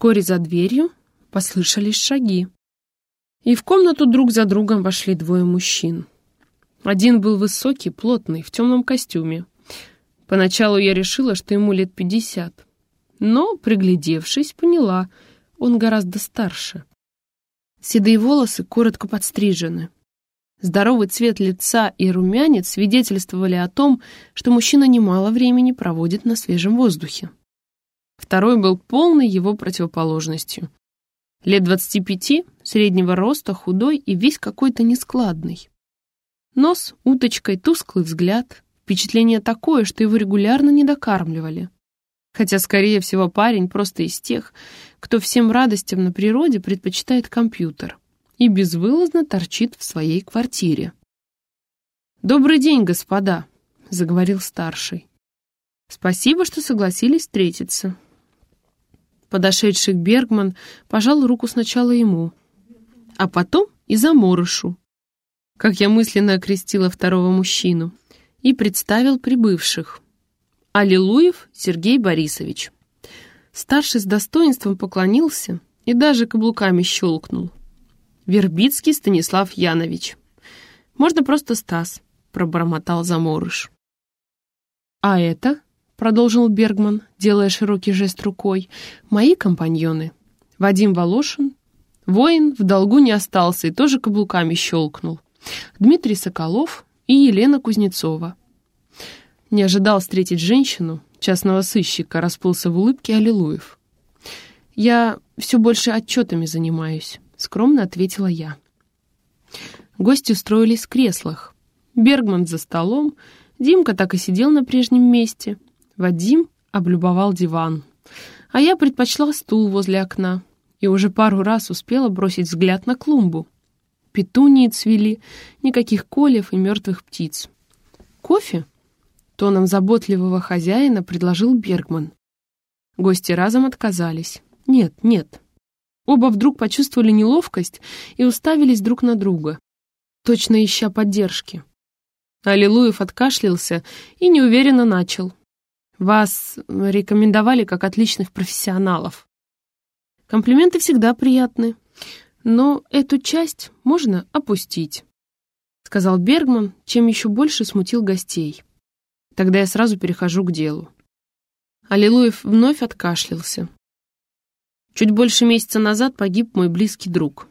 Вскоре за дверью послышались шаги. И в комнату друг за другом вошли двое мужчин. Один был высокий, плотный, в темном костюме. Поначалу я решила, что ему лет пятьдесят. Но, приглядевшись, поняла, он гораздо старше. Седые волосы коротко подстрижены. Здоровый цвет лица и румянец свидетельствовали о том, что мужчина немало времени проводит на свежем воздухе. Второй был полной его противоположностью. Лет двадцати пяти, среднего роста, худой и весь какой-то нескладный. Нос уточкой, тусклый взгляд. Впечатление такое, что его регулярно не докармливали. Хотя, скорее всего, парень просто из тех, кто всем радостям на природе предпочитает компьютер и безвылазно торчит в своей квартире. «Добрый день, господа», — заговорил старший. «Спасибо, что согласились встретиться. Подошедший Бергман пожал руку сначала ему, а потом и заморышу, как я мысленно окрестила второго мужчину, и представил прибывших. Аллилуев Сергей Борисович. Старший с достоинством поклонился и даже каблуками щелкнул. Вербицкий Станислав Янович. Можно просто Стас, пробормотал заморыш. А это? Продолжил Бергман, делая широкий жест рукой, мои компаньоны. Вадим Волошин, воин, в долгу не остался и тоже каблуками щелкнул. Дмитрий Соколов и Елена Кузнецова. Не ожидал встретить женщину, частного сыщика, расплылся в улыбке Аллилуев. «Я все больше отчетами занимаюсь», — скромно ответила я. Гости устроились в креслах. Бергман за столом, Димка так и сидел на прежнем месте — Вадим облюбовал диван, а я предпочла стул возле окна и уже пару раз успела бросить взгляд на клумбу. Петунии цвели, никаких колев и мертвых птиц. «Кофе?» — тоном заботливого хозяина предложил Бергман. Гости разом отказались. «Нет, нет». Оба вдруг почувствовали неловкость и уставились друг на друга, точно ища поддержки. Аллилуев откашлялся и неуверенно начал. Вас рекомендовали как отличных профессионалов. Комплименты всегда приятны, но эту часть можно опустить, сказал Бергман, чем еще больше смутил гостей. Тогда я сразу перехожу к делу. Аллилуев вновь откашлялся. Чуть больше месяца назад погиб мой близкий друг.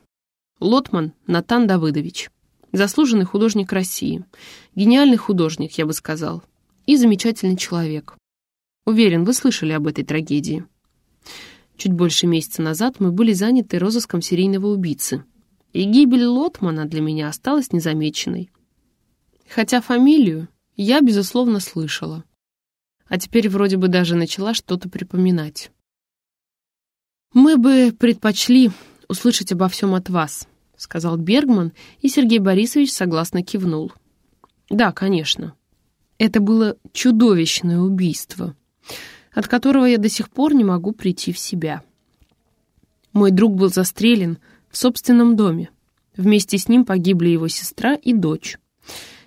Лотман Натан Давыдович. Заслуженный художник России. Гениальный художник, я бы сказал. И замечательный человек. Уверен, вы слышали об этой трагедии. Чуть больше месяца назад мы были заняты розыском серийного убийцы. И гибель Лотмана для меня осталась незамеченной. Хотя фамилию я, безусловно, слышала. А теперь вроде бы даже начала что-то припоминать. «Мы бы предпочли услышать обо всем от вас», — сказал Бергман, и Сергей Борисович согласно кивнул. «Да, конечно. Это было чудовищное убийство от которого я до сих пор не могу прийти в себя. Мой друг был застрелен в собственном доме. Вместе с ним погибли его сестра и дочь.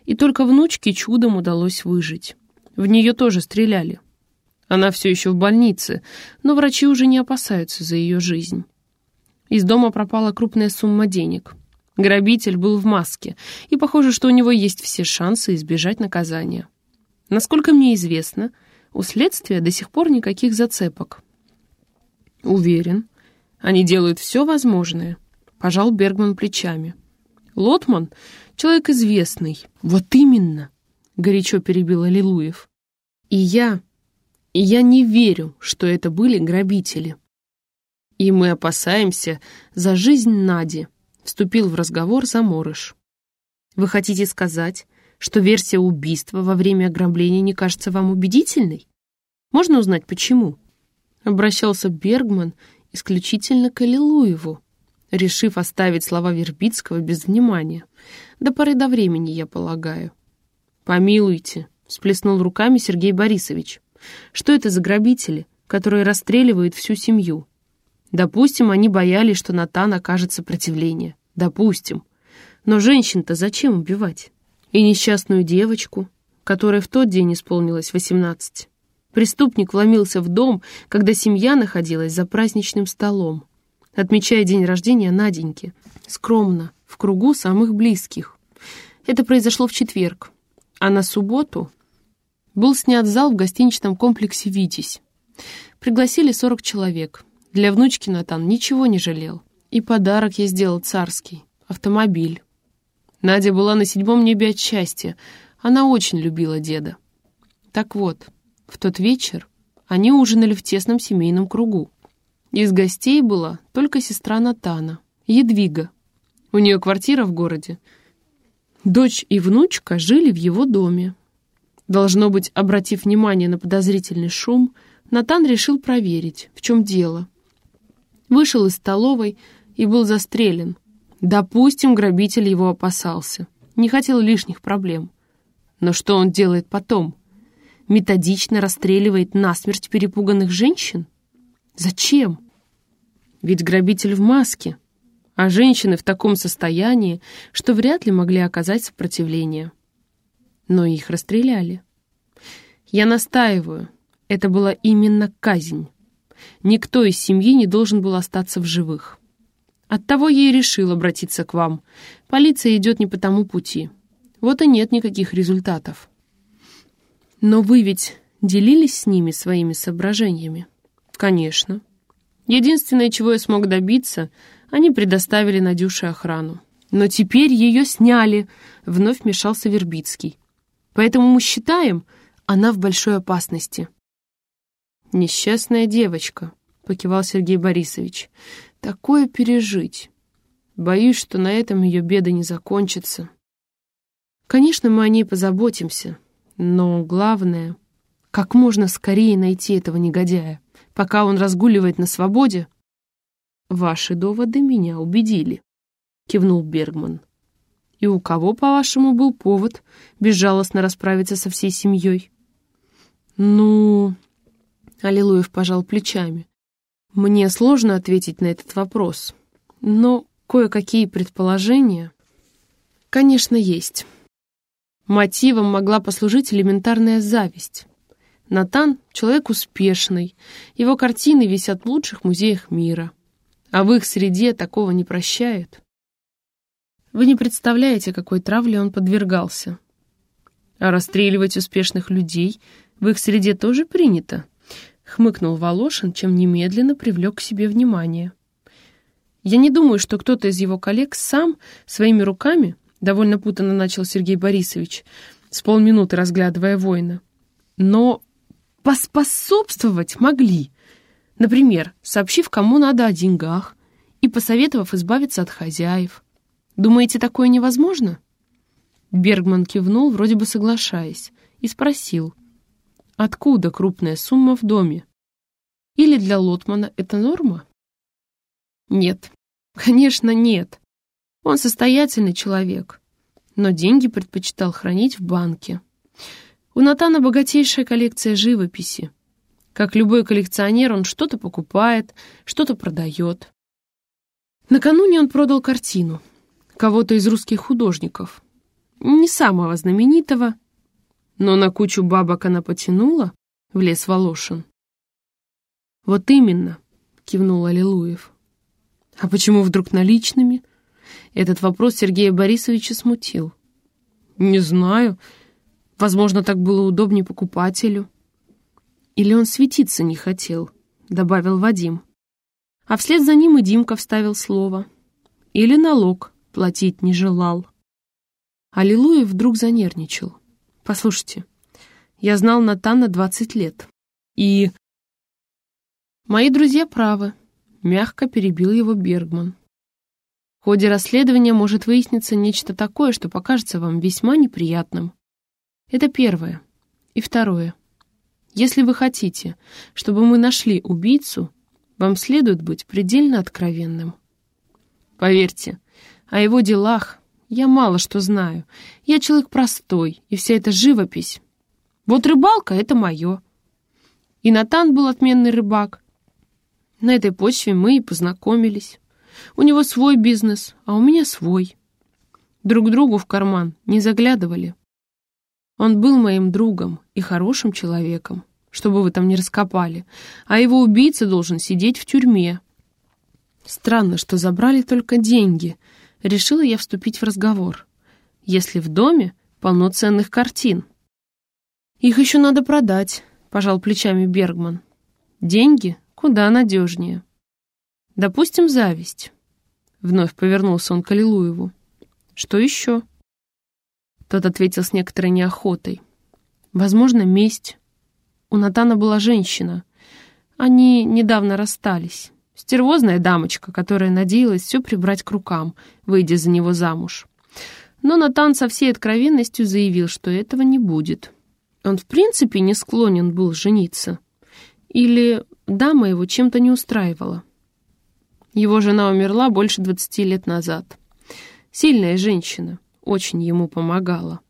И только внучке чудом удалось выжить. В нее тоже стреляли. Она все еще в больнице, но врачи уже не опасаются за ее жизнь. Из дома пропала крупная сумма денег. Грабитель был в маске, и похоже, что у него есть все шансы избежать наказания. Насколько мне известно, у следствия до сих пор никаких зацепок. Уверен, они делают все возможное, пожал Бергман плечами. Лотман — человек известный. Вот именно, горячо перебил Аллилуев. И я, и я не верю, что это были грабители. И мы опасаемся за жизнь Нади, вступил в разговор Заморыш. Вы хотите сказать, что версия убийства во время ограбления не кажется вам убедительной? Можно узнать, почему?» Обращался Бергман исключительно к Аллилуеву, решив оставить слова Вербицкого без внимания. До поры до времени, я полагаю. «Помилуйте», — всплеснул руками Сергей Борисович. «Что это за грабители, которые расстреливают всю семью? Допустим, они боялись, что Натан окажет сопротивление. Допустим. Но женщин-то зачем убивать? и несчастную девочку, которой в тот день исполнилось восемнадцать. Преступник вломился в дом, когда семья находилась за праздничным столом, отмечая день рождения Наденьки, скромно, в кругу самых близких. Это произошло в четверг, а на субботу был снят зал в гостиничном комплексе «Витязь». Пригласили 40 человек. Для внучки Натан ничего не жалел. И подарок я сделал царский — автомобиль. Надя была на седьмом небе от счастья. Она очень любила деда. Так вот, в тот вечер они ужинали в тесном семейном кругу. Из гостей была только сестра Натана, Едвига. У нее квартира в городе. Дочь и внучка жили в его доме. Должно быть, обратив внимание на подозрительный шум, Натан решил проверить, в чем дело. Вышел из столовой и был застрелен. Допустим, грабитель его опасался, не хотел лишних проблем. Но что он делает потом? Методично расстреливает насмерть перепуганных женщин? Зачем? Ведь грабитель в маске, а женщины в таком состоянии, что вряд ли могли оказать сопротивление. Но их расстреляли. Я настаиваю, это была именно казнь. Никто из семьи не должен был остаться в живых. Оттого я и решил обратиться к вам. Полиция идет не по тому пути. Вот и нет никаких результатов. Но вы ведь делились с ними своими соображениями? Конечно. Единственное, чего я смог добиться, они предоставили Надюше охрану. Но теперь ее сняли, вновь вмешался Вербицкий. Поэтому мы считаем, она в большой опасности. Несчастная девочка, покивал Сергей Борисович. Такое пережить. Боюсь, что на этом ее беды не закончатся. Конечно, мы о ней позаботимся, но главное, как можно скорее найти этого негодяя, пока он разгуливает на свободе. Ваши доводы меня убедили, кивнул Бергман. И у кого, по-вашему, был повод безжалостно расправиться со всей семьей? Ну, Аллилуев пожал плечами. Мне сложно ответить на этот вопрос, но кое-какие предположения, конечно, есть. Мотивом могла послужить элементарная зависть. Натан — человек успешный, его картины висят в лучших музеях мира. А в их среде такого не прощают. Вы не представляете, какой травле он подвергался. А расстреливать успешных людей в их среде тоже принято, хмыкнул Волошин, чем немедленно привлек к себе внимание. Я не думаю, что кто-то из его коллег сам своими руками довольно путанно начал Сергей Борисович, с полминуты разглядывая воина. Но поспособствовать могли. Например, сообщив, кому надо о деньгах, и посоветовав избавиться от хозяев. Думаете, такое невозможно? Бергман кивнул, вроде бы соглашаясь, и спросил, откуда крупная сумма в доме? Или для Лотмана это норма? Нет, конечно, нет. Он состоятельный человек, но деньги предпочитал хранить в банке. У Натана богатейшая коллекция живописи. Как любой коллекционер, он что-то покупает, что-то продает. Накануне он продал картину кого-то из русских художников. Не самого знаменитого, но на кучу бабок она потянула, в лес Волошин. «Вот именно», — кивнул Аллилуев. «А почему вдруг наличными?» Этот вопрос Сергея Борисовича смутил. «Не знаю. Возможно, так было удобнее покупателю». «Или он светиться не хотел», — добавил Вадим. А вслед за ним и Димка вставил слово. «Или налог платить не желал». Аллилуйя вдруг занервничал. «Послушайте, я знал Натана двадцать лет. И...» «Мои друзья правы», — мягко перебил его Бергман. В ходе расследования может выясниться нечто такое, что покажется вам весьма неприятным. Это первое. И второе. Если вы хотите, чтобы мы нашли убийцу, вам следует быть предельно откровенным. Поверьте, о его делах я мало что знаю. Я человек простой, и вся эта живопись. Вот рыбалка — это мое. И Натан был отменный рыбак. На этой почве мы и познакомились. У него свой бизнес, а у меня свой. Друг другу в карман не заглядывали. Он был моим другом и хорошим человеком. чтобы вы там не раскопали, а его убийца должен сидеть в тюрьме. Странно, что забрали только деньги. Решила я вступить в разговор. Если в доме полно ценных картин. Их еще надо продать, пожал плечами Бергман. Деньги куда надежнее. Допустим, зависть. Вновь повернулся он к Аллилуеву. Что еще? Тот ответил с некоторой неохотой. Возможно, месть. У Натана была женщина. Они недавно расстались. Стервозная дамочка, которая надеялась все прибрать к рукам, выйдя за него замуж. Но Натан со всей откровенностью заявил, что этого не будет. Он в принципе не склонен был жениться. Или дама его чем-то не устраивала. Его жена умерла больше двадцати лет назад. Сильная женщина, очень ему помогала.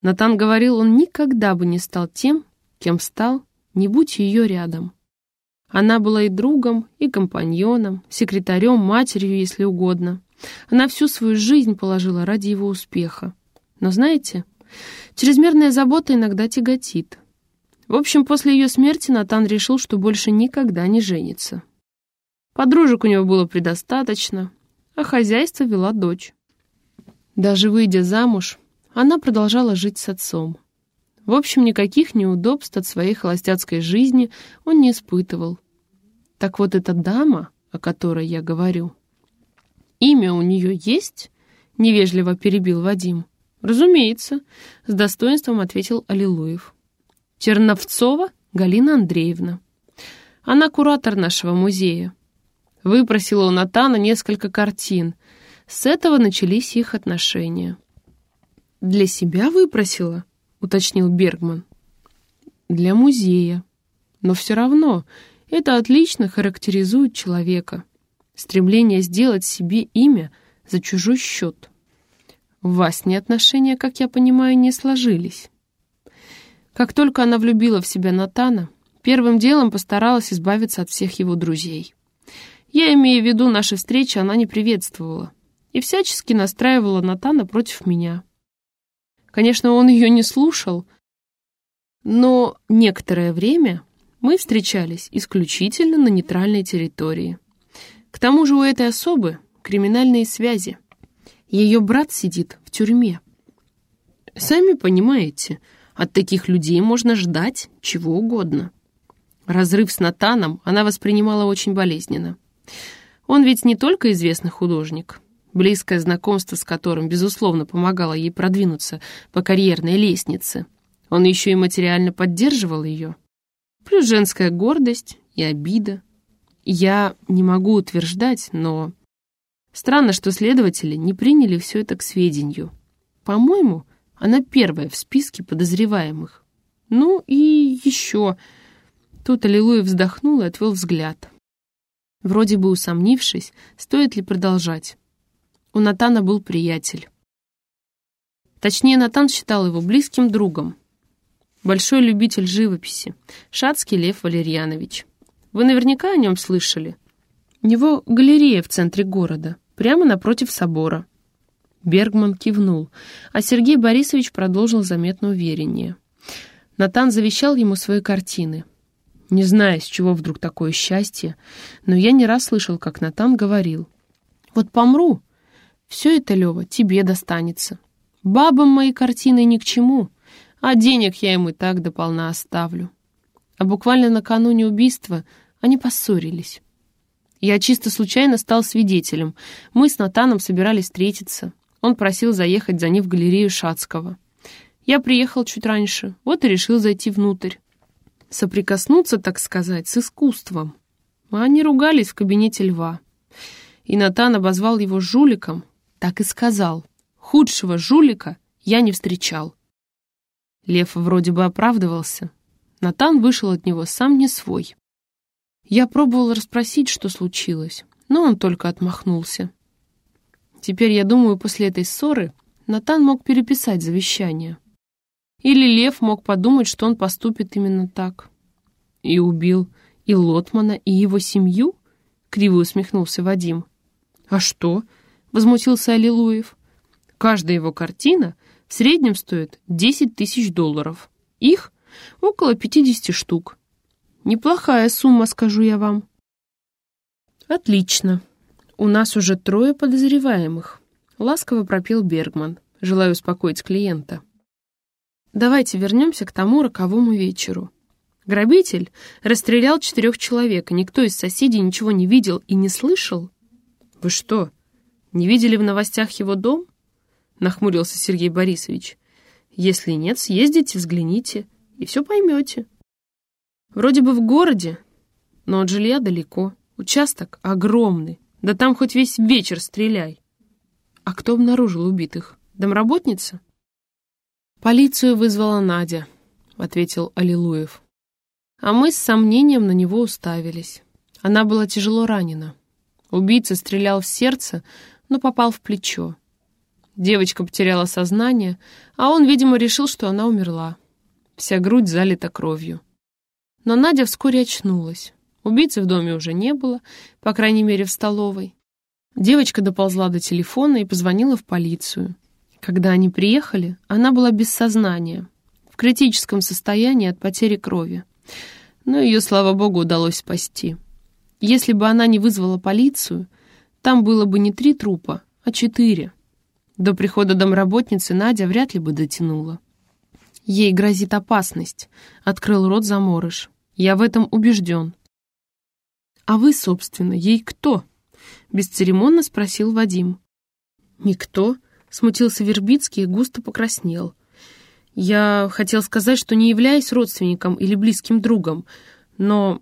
Натан говорил, он никогда бы не стал тем, кем стал, не будь ее рядом. Она была и другом, и компаньоном, секретарем, матерью, если угодно. Она всю свою жизнь положила ради его успеха. Но знаете, чрезмерная забота иногда тяготит. В общем, после ее смерти Натан решил, что больше никогда не женится. Подружек у него было предостаточно, а хозяйство вела дочь. Даже выйдя замуж, она продолжала жить с отцом. В общем, никаких неудобств от своей холостяцкой жизни он не испытывал. Так вот эта дама, о которой я говорю, имя у нее есть? Невежливо перебил Вадим. Разумеется, с достоинством ответил Аллилуев. Черновцова Галина Андреевна. Она куратор нашего музея. Выпросила у Натана несколько картин. С этого начались их отношения. «Для себя выпросила?» — уточнил Бергман. «Для музея. Но все равно это отлично характеризует человека. Стремление сделать себе имя за чужой счет. В Васне отношения, как я понимаю, не сложились. Как только она влюбила в себя Натана, первым делом постаралась избавиться от всех его друзей. Я имею в виду, наши встречи она не приветствовала и всячески настраивала Натана против меня. Конечно, он ее не слушал, но некоторое время мы встречались исключительно на нейтральной территории. К тому же у этой особы криминальные связи. Ее брат сидит в тюрьме. Сами понимаете, от таких людей можно ждать чего угодно. Разрыв с Натаном она воспринимала очень болезненно. Он ведь не только известный художник, близкое знакомство с которым, безусловно, помогало ей продвинуться по карьерной лестнице. Он еще и материально поддерживал ее. Плюс женская гордость и обида. Я не могу утверждать, но... Странно, что следователи не приняли все это к сведению. По-моему, она первая в списке подозреваемых. Ну и еще... Тут Аллилуйя вздохнул и отвел взгляд. Вроде бы усомнившись, стоит ли продолжать. У Натана был приятель. Точнее, Натан считал его близким другом. Большой любитель живописи. Шацкий Лев Валерьянович. Вы наверняка о нем слышали. У него галерея в центре города, прямо напротив собора. Бергман кивнул, а Сергей Борисович продолжил заметно увереннее. Натан завещал ему свои картины. Не знаю, с чего вдруг такое счастье, но я не раз слышал, как Натан говорил. «Вот помру, все это, Лева, тебе достанется. Бабам мои картины ни к чему, а денег я им и так дополна оставлю. А буквально накануне убийства они поссорились. Я чисто случайно стал свидетелем. Мы с Натаном собирались встретиться. Он просил заехать за ним в галерею Шацкого. Я приехал чуть раньше, вот и решил зайти внутрь. Соприкоснуться, так сказать, с искусством. Они ругались в кабинете льва. И Натан обозвал его жуликом, так и сказал. Худшего жулика я не встречал. Лев вроде бы оправдывался. Натан вышел от него сам не свой. Я пробовал расспросить, что случилось, но он только отмахнулся. Теперь, я думаю, после этой ссоры Натан мог переписать завещание. Или Лев мог подумать, что он поступит именно так. И убил и Лотмана, и его семью? Криво усмехнулся Вадим. А что? — возмутился Аллилуев. «Каждая его картина в среднем стоит 10 тысяч долларов. Их Около 50 штук. Неплохая сумма, скажу я вам. Отлично. У нас уже трое подозреваемых. Ласково пропел Бергман, желая успокоить клиента. Давайте вернемся к тому роковому вечеру. Грабитель расстрелял четырех человек, и никто из соседей ничего не видел и не слышал. Вы что, не видели в новостях его дом? Нахмурился Сергей Борисович. Если нет, съездите, взгляните, и все поймете. Вроде бы в городе, но от жилья далеко. Участок огромный, да там хоть весь вечер стреляй. А кто обнаружил убитых? Домработница? «Полицию вызвала Надя», — ответил Аллилуев. А мы с сомнением на него уставились. Она была тяжело ранена. Убийца стрелял в сердце, но попал в плечо. Девочка потеряла сознание, а он, видимо, решил, что она умерла. Вся грудь залита кровью. Но Надя вскоре очнулась. Убийцы в доме уже не было, по крайней мере, в столовой. Девочка доползла до телефона и позвонила в полицию. Когда они приехали, она была без сознания, в критическом состоянии от потери крови. Но ее, слава богу, удалось спасти. Если бы она не вызвала полицию, там было бы не три трупа, а четыре. До прихода домработницы Надя вряд ли бы дотянула. Ей грозит опасность, открыл рот заморыш. Я в этом убежден. А вы, собственно, ей кто? Бесцеремонно спросил Вадим. Никто, Смутился Вербицкий и густо покраснел. Я хотел сказать, что не являюсь родственником или близким другом, но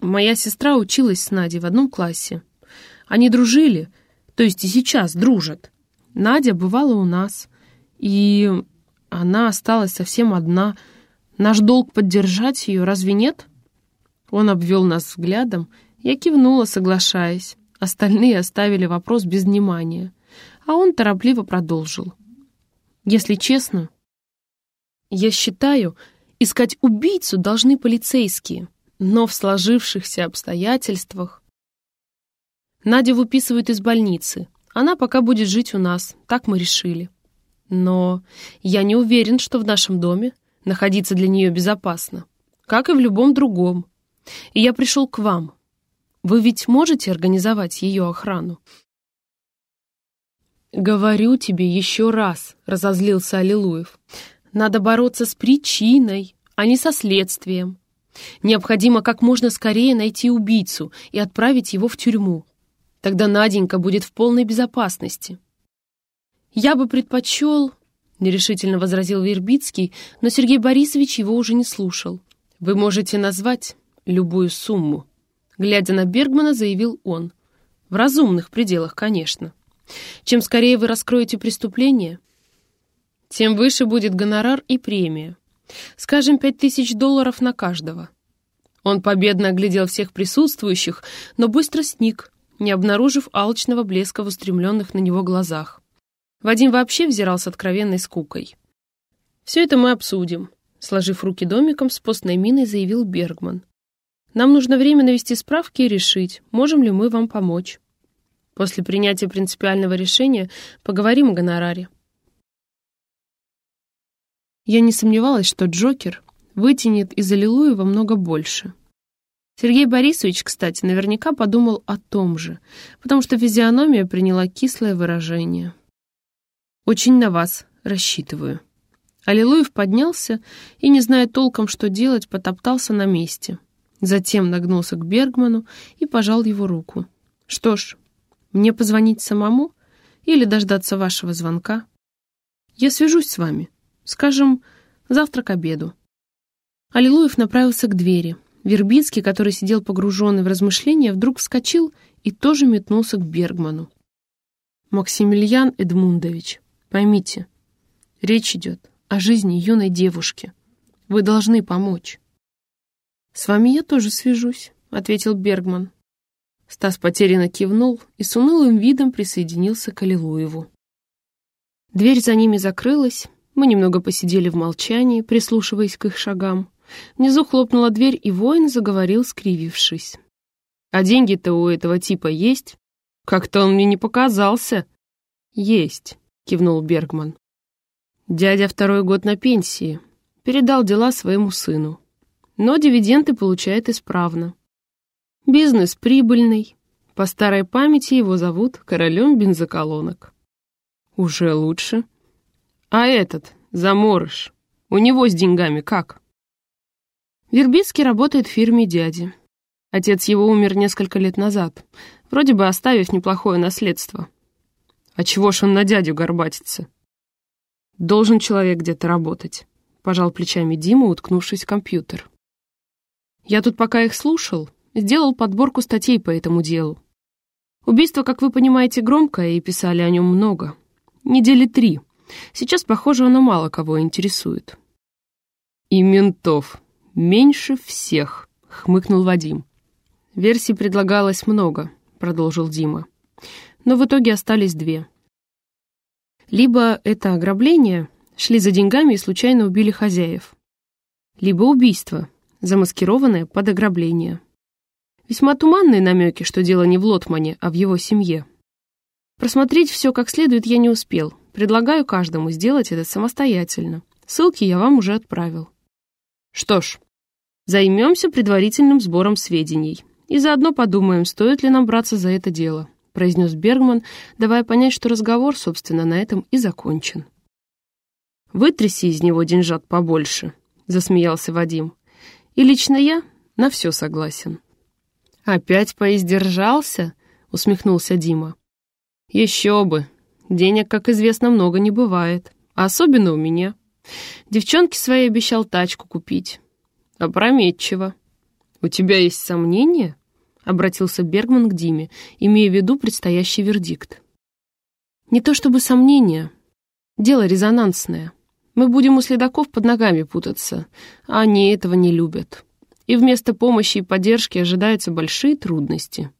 моя сестра училась с Надей в одном классе. Они дружили, то есть и сейчас дружат. Надя бывала у нас, и она осталась совсем одна. Наш долг поддержать ее, разве нет? Он обвел нас взглядом, я кивнула, соглашаясь. Остальные оставили вопрос без внимания а он торопливо продолжил. «Если честно, я считаю, искать убийцу должны полицейские, но в сложившихся обстоятельствах... Надя выписывают из больницы, она пока будет жить у нас, так мы решили. Но я не уверен, что в нашем доме находиться для нее безопасно, как и в любом другом. И я пришел к вам. Вы ведь можете организовать ее охрану?» «Говорю тебе еще раз», — разозлился Аллилуев. «Надо бороться с причиной, а не со следствием. Необходимо как можно скорее найти убийцу и отправить его в тюрьму. Тогда Наденька будет в полной безопасности». «Я бы предпочел...» — нерешительно возразил Вербицкий, но Сергей Борисович его уже не слушал. «Вы можете назвать любую сумму», — глядя на Бергмана, заявил он. «В разумных пределах, конечно». Чем скорее вы раскроете преступление, тем выше будет гонорар и премия. Скажем, пять тысяч долларов на каждого. Он победно оглядел всех присутствующих, но быстро сник, не обнаружив алчного блеска в устремленных на него глазах. Вадим вообще взирал с откровенной скукой. «Все это мы обсудим», — сложив руки домиком, с постной миной заявил Бергман. «Нам нужно время навести справки и решить, можем ли мы вам помочь». После принятия принципиального решения поговорим о гонораре. Я не сомневалась, что Джокер вытянет из Аллилуева много больше. Сергей Борисович, кстати, наверняка подумал о том же, потому что физиономия приняла кислое выражение. «Очень на вас рассчитываю». Аллилуев поднялся и, не зная толком, что делать, потоптался на месте. Затем нагнулся к Бергману и пожал его руку. «Что ж, мне позвонить самому или дождаться вашего звонка? Я свяжусь с вами. Скажем, завтра к обеду. Аллилуев направился к двери. Вербицкий, который сидел погруженный в размышления, вдруг вскочил и тоже метнулся к Бергману. «Максимилиан Эдмундович, поймите, речь идет о жизни юной девушки. Вы должны помочь». «С вами я тоже свяжусь», — ответил Бергман. Стас потерянно кивнул и с унылым видом присоединился к Аллилуеву. Дверь за ними закрылась, мы немного посидели в молчании, прислушиваясь к их шагам. Внизу хлопнула дверь, и воин заговорил, скривившись. «А деньги-то у этого типа есть? Как-то он мне не показался». «Есть», — кивнул Бергман. «Дядя второй год на пенсии. Передал дела своему сыну. Но дивиденды получает исправно. Бизнес прибыльный. По старой памяти его зовут королем бензоколонок. Уже лучше. А этот, заморыш, у него с деньгами как? Вербицкий работает в фирме дяди. Отец его умер несколько лет назад, вроде бы оставив неплохое наследство. А чего ж он на дядю горбатится? Должен человек где-то работать, пожал плечами Дима, уткнувшись в компьютер. Я тут пока их слушал, сделал подборку статей по этому делу. Убийство, как вы понимаете, громкое, и писали о нем много. Недели три. Сейчас, похоже, оно мало кого интересует. И ментов. Меньше всех, хмыкнул Вадим. Версий предлагалось много, продолжил Дима. Но в итоге остались две. Либо это ограбление, шли за деньгами и случайно убили хозяев. Либо убийство, замаскированное под ограбление. Весьма туманные намеки, что дело не в Лотмане, а в его семье. Просмотреть все как следует я не успел. Предлагаю каждому сделать это самостоятельно. Ссылки я вам уже отправил. Что ж, займемся предварительным сбором сведений. И заодно подумаем, стоит ли нам браться за это дело, произнес Бергман, давая понять, что разговор, собственно, на этом и закончен. «Вытряси из него деньжат побольше», — засмеялся Вадим. «И лично я на все согласен». «Опять поиздержался?» — усмехнулся Дима. «Еще бы. Денег, как известно, много не бывает. Особенно у меня. Девчонке своей обещал тачку купить. Опрометчиво. У тебя есть сомнения?» — обратился Бергман к Диме, имея в виду предстоящий вердикт. «Не то чтобы сомнения. Дело резонансное. Мы будем у следаков под ногами путаться, а они этого не любят. И вместо помощи и поддержки ожидаются большие трудности».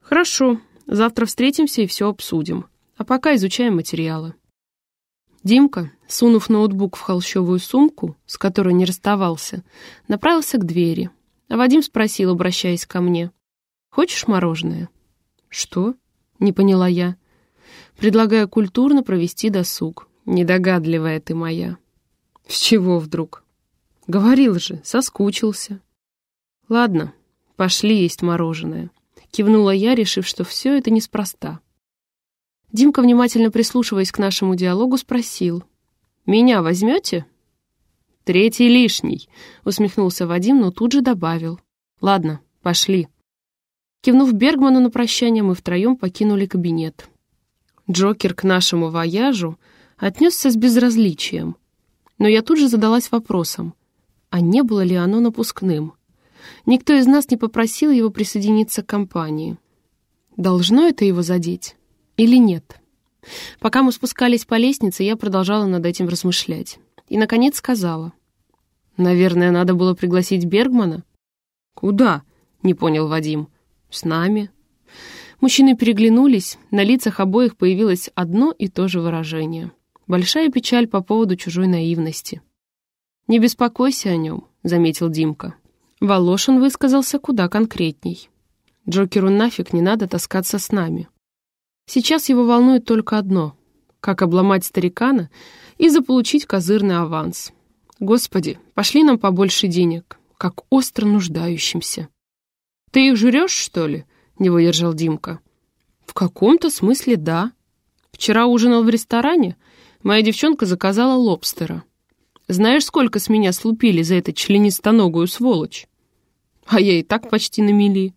«Хорошо», Завтра встретимся и все обсудим. А пока изучаем материалы. Димка, сунув ноутбук в холщовую сумку, с которой не расставался, направился к двери. А Вадим спросил, обращаясь ко мне. «Хочешь мороженое?» «Что?» — не поняла я. «Предлагаю культурно провести досуг. Недогадливая ты моя». «С чего вдруг?» «Говорил же, соскучился». «Ладно, пошли есть мороженое». Кивнула я, решив, что все это неспроста. Димка, внимательно прислушиваясь к нашему диалогу, спросил. «Меня возьмете?» «Третий лишний», — усмехнулся Вадим, но тут же добавил. «Ладно, пошли». Кивнув Бергману на прощание, мы втроем покинули кабинет. Джокер к нашему вояжу отнесся с безразличием. Но я тут же задалась вопросом, а не было ли оно напускным? Никто из нас не попросил его присоединиться к компании. Должно это его задеть или нет? Пока мы спускались по лестнице, я продолжала над этим размышлять. И, наконец, сказала. «Наверное, надо было пригласить Бергмана?» «Куда?» — не понял Вадим. «С нами». Мужчины переглянулись, на лицах обоих появилось одно и то же выражение. Большая печаль по поводу чужой наивности. «Не беспокойся о нем», — заметил Димка. Волошин высказался куда конкретней. Джокеру нафиг не надо таскаться с нами. Сейчас его волнует только одно — как обломать старикана и заполучить козырный аванс. Господи, пошли нам побольше денег, как остро нуждающимся. «Ты их жрешь, что ли?» — не выдержал Димка. «В каком-то смысле да. Вчера ужинал в ресторане, моя девчонка заказала лобстера. Знаешь, сколько с меня слупили за эту членистоногую сволочь?» А я и так почти на мели.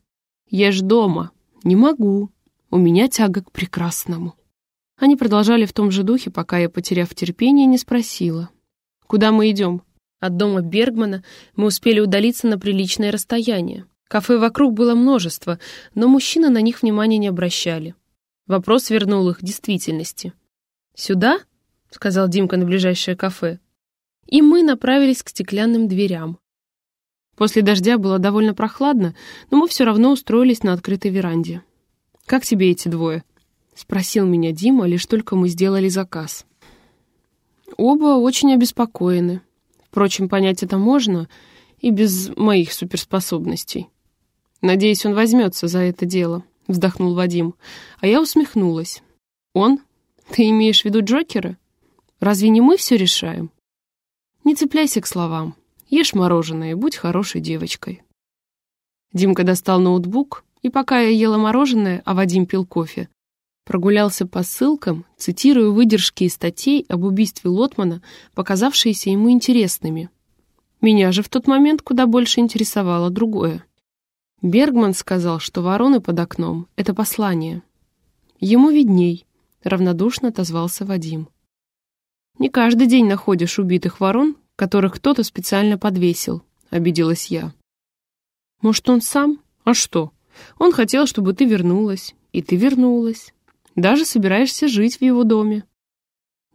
Ешь дома. Не могу. У меня тяга к прекрасному. Они продолжали в том же духе, пока я, потеряв терпение, не спросила. «Куда мы идем?» От дома Бергмана мы успели удалиться на приличное расстояние. Кафе вокруг было множество, но мужчины на них внимания не обращали. Вопрос вернул их к действительности. «Сюда?» — сказал Димка на ближайшее кафе. И мы направились к стеклянным дверям. После дождя было довольно прохладно, но мы все равно устроились на открытой веранде. «Как тебе эти двое?» — спросил меня Дима, лишь только мы сделали заказ. Оба очень обеспокоены. Впрочем, понять это можно и без моих суперспособностей. «Надеюсь, он возьмется за это дело», — вздохнул Вадим. А я усмехнулась. «Он? Ты имеешь в виду Джокера? Разве не мы все решаем?» Не цепляйся к словам. Ешь мороженое, будь хорошей девочкой. Димка достал ноутбук, и пока я ела мороженое, а Вадим пил кофе, прогулялся по ссылкам, цитируя выдержки из статей об убийстве Лотмана, показавшиеся ему интересными. Меня же в тот момент куда больше интересовало другое. Бергман сказал, что вороны под окном — это послание. Ему видней, — равнодушно отозвался Вадим. «Не каждый день находишь убитых ворон, которых кто-то специально подвесил», — обиделась я. «Может, он сам? А что? Он хотел, чтобы ты вернулась, и ты вернулась. Даже собираешься жить в его доме».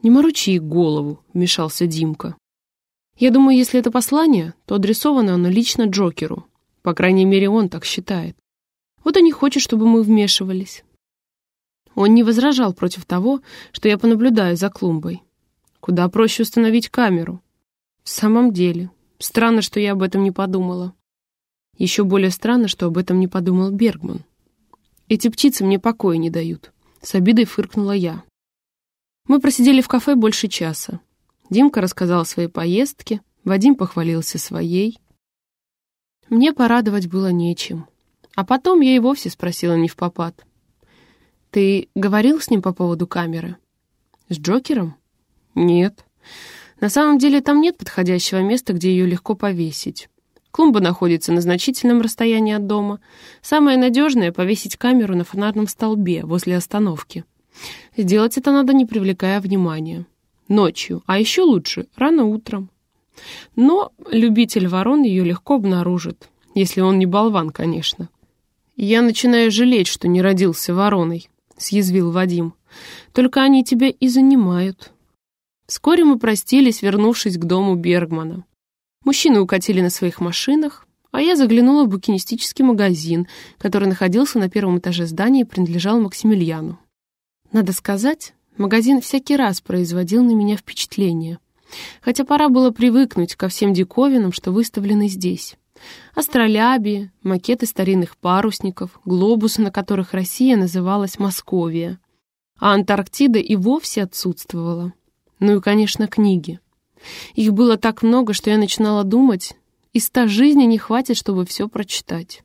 «Не морочи голову», — вмешался Димка. «Я думаю, если это послание, то адресовано оно лично Джокеру. По крайней мере, он так считает. Вот он не хочет, чтобы мы вмешивались. Он не возражал против того, что я понаблюдаю за клумбой. Куда проще установить камеру. В самом деле, странно, что я об этом не подумала. Еще более странно, что об этом не подумал Бергман. Эти птицы мне покоя не дают. С обидой фыркнула я. Мы просидели в кафе больше часа. Димка рассказал о своей поездке, Вадим похвалился своей. Мне порадовать было нечем. А потом я и вовсе спросила не в попад. «Ты говорил с ним по поводу камеры?» «С Джокером?» «Нет. На самом деле там нет подходящего места, где ее легко повесить. Клумба находится на значительном расстоянии от дома. Самое надежное — повесить камеру на фонарном столбе возле остановки. Сделать это надо, не привлекая внимания. Ночью, а еще лучше — рано утром. Но любитель ворон ее легко обнаружит, если он не болван, конечно. Я начинаю жалеть, что не родился вороной. — съязвил Вадим. «Только они тебя и занимают». Вскоре мы простились, вернувшись к дому Бергмана. Мужчины укатили на своих машинах, а я заглянула в букинистический магазин, который находился на первом этаже здания и принадлежал Максимилиану. Надо сказать, магазин всякий раз производил на меня впечатление, хотя пора было привыкнуть ко всем диковинам, что выставлены здесь. Астролябии, макеты старинных парусников, глобусы, на которых Россия называлась Московия. А Антарктида и вовсе отсутствовала. Ну и, конечно, книги. Их было так много, что я начинала думать, и ста жизней не хватит, чтобы все прочитать.